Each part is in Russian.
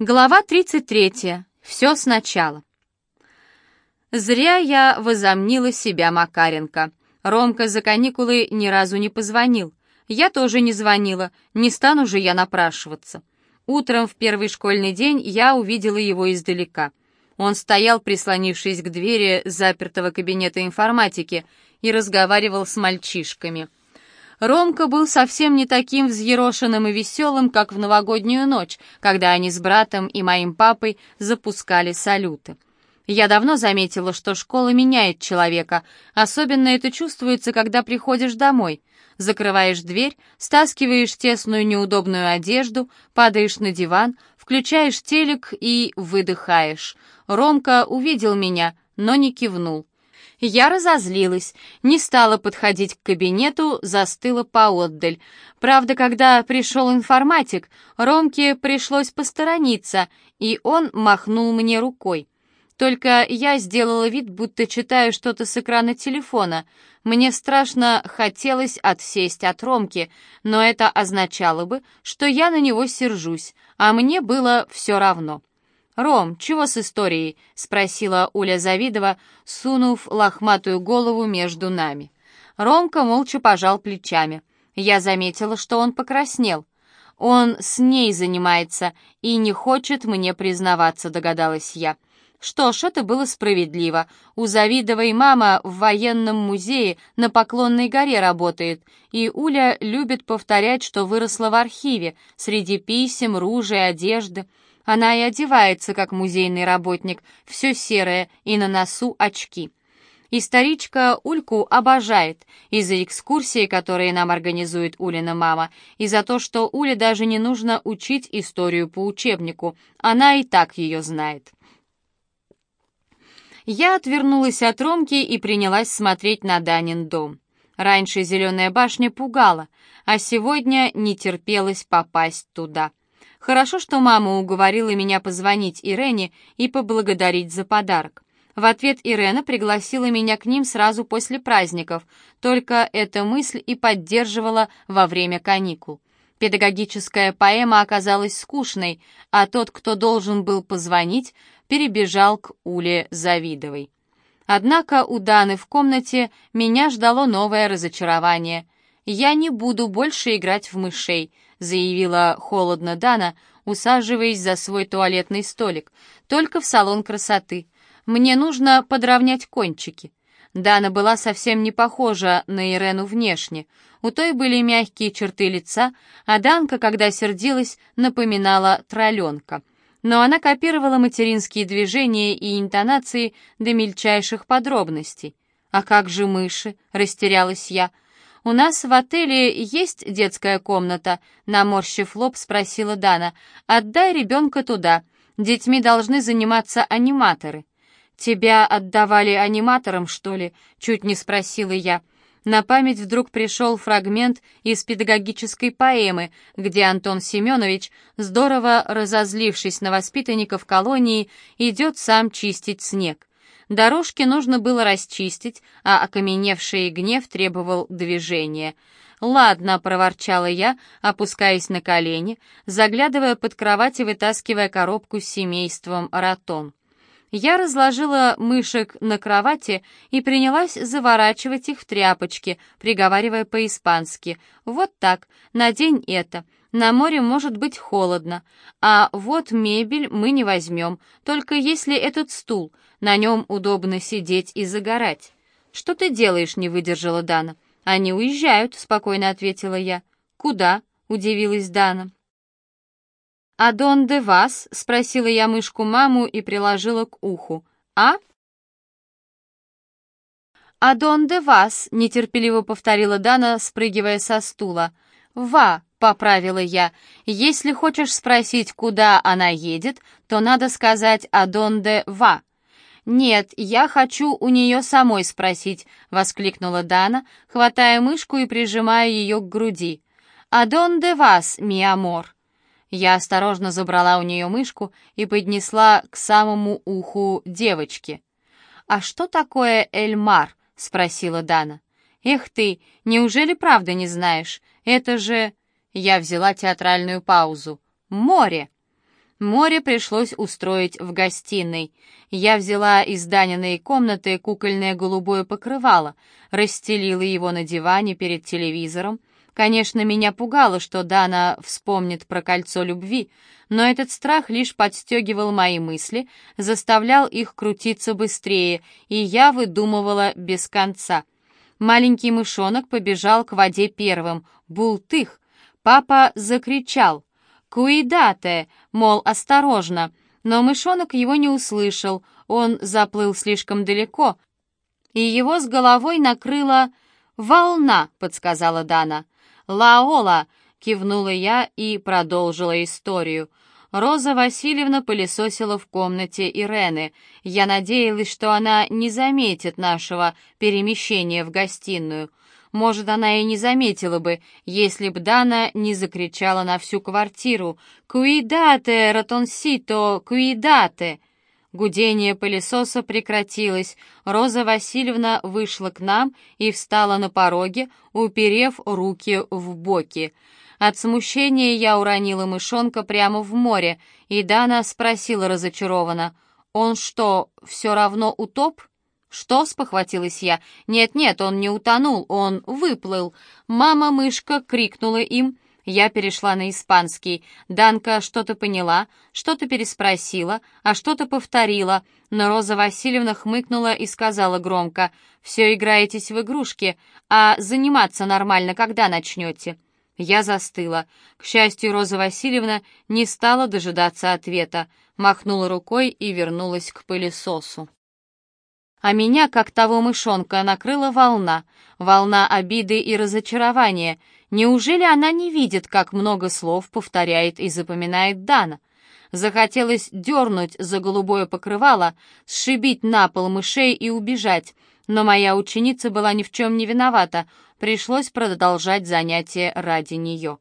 Глава 33. Все сначала. Зря я возомнила себя Макаренко. Ромка за каникулы ни разу не позвонил. Я тоже не звонила, не стану же я напрашиваться. Утром в первый школьный день я увидела его издалека. Он стоял, прислонившись к двери запертого кабинета информатики, и разговаривал с мальчишками — Ромка был совсем не таким взъерошенным и веселым, как в новогоднюю ночь, когда они с братом и моим папой запускали салюты. Я давно заметила, что школа меняет человека. Особенно это чувствуется, когда приходишь домой. Закрываешь дверь, стаскиваешь тесную неудобную одежду, падаешь на диван, включаешь телек и выдыхаешь. Ромка увидел меня, но не кивнул. Я разозлилась, не стала подходить к кабинету, застыла поотдаль. Правда, когда пришел информатик, Ромке пришлось посторониться, и он махнул мне рукой. Только я сделала вид, будто читаю что-то с экрана телефона. Мне страшно хотелось отсесть от Ромки, но это означало бы, что я на него сержусь, а мне было все равно. «Ром, чего с историей?» — спросила Уля Завидова, сунув лохматую голову между нами. Ромка молча пожал плечами. Я заметила, что он покраснел. «Он с ней занимается и не хочет мне признаваться», — догадалась я. Что ж, это было справедливо. У Завидовой мама в военном музее на Поклонной горе работает, и Уля любит повторять, что выросла в архиве, среди писем, ружей, одежды. Она и одевается, как музейный работник, все серое и на носу очки. И старичка Ульку обожает и за экскурсии, которые нам организует Улина мама, и за то, что Уле даже не нужно учить историю по учебнику, она и так ее знает. Я отвернулась от Ромки и принялась смотреть на Данин дом. Раньше зеленая башня пугала, а сегодня не терпелось попасть туда. Хорошо, что мама уговорила меня позвонить Ирене и поблагодарить за подарок. В ответ Ирена пригласила меня к ним сразу после праздников, только эта мысль и поддерживала во время каникул. Педагогическая поэма оказалась скучной, а тот, кто должен был позвонить, перебежал к Уле Завидовой. Однако у Даны в комнате меня ждало новое разочарование. «Я не буду больше играть в мышей», заявила холодно Дана, усаживаясь за свой туалетный столик. «Только в салон красоты. Мне нужно подровнять кончики». Дана была совсем не похожа на Ирену внешне. У той были мягкие черты лица, а Данка, когда сердилась, напоминала тролленка. Но она копировала материнские движения и интонации до мельчайших подробностей. «А как же мыши?» — растерялась я — «У нас в отеле есть детская комната?» Наморщив лоб, спросила Дана. «Отдай ребенка туда. Детьми должны заниматься аниматоры». «Тебя отдавали аниматорам, что ли?» Чуть не спросила я. На память вдруг пришел фрагмент из педагогической поэмы, где Антон Семенович, здорово разозлившись на воспитанников колонии, идет сам чистить снег. Дорожки нужно было расчистить, а окаменевший гнев требовал движения. «Ладно», — проворчала я, опускаясь на колени, заглядывая под кровать и вытаскивая коробку с семейством ротон. Я разложила мышек на кровати и принялась заворачивать их в тряпочки, приговаривая по-испански. «Вот так, надень это». На море может быть холодно, а вот мебель мы не возьмем, только если этот стул, на нем удобно сидеть и загорать. «Что ты делаешь?» — не выдержала Дана. «Они уезжают», — спокойно ответила я. «Куда?» — удивилась Дана. «А дон де вас?» — спросила я мышку маму и приложила к уху. «А?» «А дон де вас?» — нетерпеливо повторила Дана, спрыгивая со стула. «Ва!» — поправила я. «Если хочешь спросить, куда она едет, то надо сказать «Адонде ва». «Нет, я хочу у нее самой спросить», — воскликнула Дана, хватая мышку и прижимая ее к груди. «Адонде вас, ми амор?» Я осторожно забрала у нее мышку и поднесла к самому уху девочки. «А что такое Эльмар?» — спросила Дана. «Эх ты, неужели правда не знаешь? Это же...» Я взяла театральную паузу. «Море!» Море пришлось устроить в гостиной. Я взяла из Даниной комнаты кукольное голубое покрывало, расстелила его на диване перед телевизором. Конечно, меня пугало, что Дана вспомнит про кольцо любви, но этот страх лишь подстегивал мои мысли, заставлял их крутиться быстрее, и я выдумывала без конца. Маленький мышонок побежал к воде первым. Бултых! Папа закричал. «Куидате!» мол, осторожно. Но мышонок его не услышал, он заплыл слишком далеко, и его с головой накрыла волна, подсказала Дана. «Лаола!» — кивнула я и продолжила историю. Роза Васильевна пылесосила в комнате Ирены. Я надеялась, что она не заметит нашего перемещения в гостиную. Может, она и не заметила бы, если б Дана не закричала на всю квартиру «Куидате, ратонсито, куидате!» Гудение пылесоса прекратилось. Роза Васильевна вышла к нам и встала на пороге, уперев руки в боки. От смущения я уронила мышонка прямо в море, и Дана спросила разочарованно, «Он что, все равно утоп?» «Что?» — спохватилась я. «Нет-нет, он не утонул, он выплыл». Мама-мышка крикнула им. Я перешла на испанский. Данка что-то поняла, что-то переспросила, а что-то повторила. Но Роза Васильевна хмыкнула и сказала громко. «Все играетесь в игрушки, а заниматься нормально когда начнете?» Я застыла. К счастью, Роза Васильевна не стала дожидаться ответа, махнула рукой и вернулась к пылесосу. А меня, как того мышонка, накрыла волна, волна обиды и разочарования. Неужели она не видит, как много слов повторяет и запоминает Дана? Захотелось дернуть за голубое покрывало, сшибить на пол мышей и убежать, но моя ученица была ни в чем не виновата, пришлось продолжать занятие ради нее.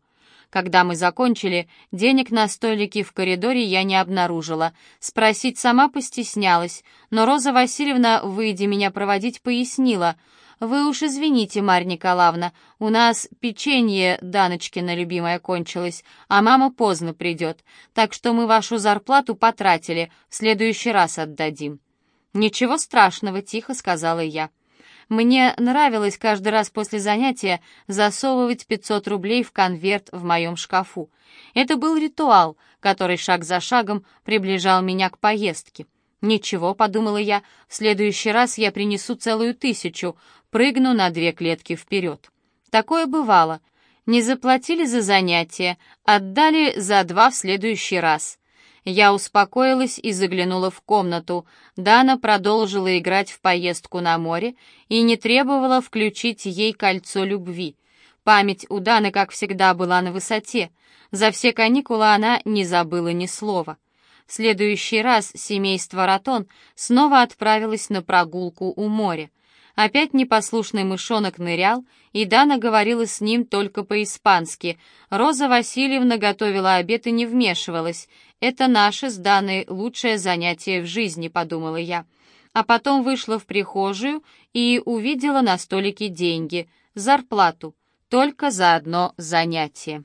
Когда мы закончили, денег на столике в коридоре я не обнаружила. Спросить сама постеснялась, но Роза Васильевна, выйдя меня проводить, пояснила. «Вы уж извините, Марья Николаевна, у нас печенье Даночкина любимое кончилось, а мама поздно придет, так что мы вашу зарплату потратили, в следующий раз отдадим». «Ничего страшного», — тихо сказала я. Мне нравилось каждый раз после занятия засовывать 500 рублей в конверт в моем шкафу. Это был ритуал, который шаг за шагом приближал меня к поездке. «Ничего», — подумала я, — «в следующий раз я принесу целую тысячу, прыгну на две клетки вперед». Такое бывало. Не заплатили за занятия, отдали за два в следующий раз. Я успокоилась и заглянула в комнату. Дана продолжила играть в поездку на море и не требовала включить ей кольцо любви. Память у Даны, как всегда, была на высоте. За все каникулы она не забыла ни слова. В следующий раз семейство Ратон снова отправилось на прогулку у моря. Опять непослушный мышонок нырял, и Дана говорила с ним только по-испански. Роза Васильевна готовила обед и не вмешивалась. «Это наше с Даной лучшее занятие в жизни», — подумала я. А потом вышла в прихожую и увидела на столике деньги, зарплату, только за одно занятие.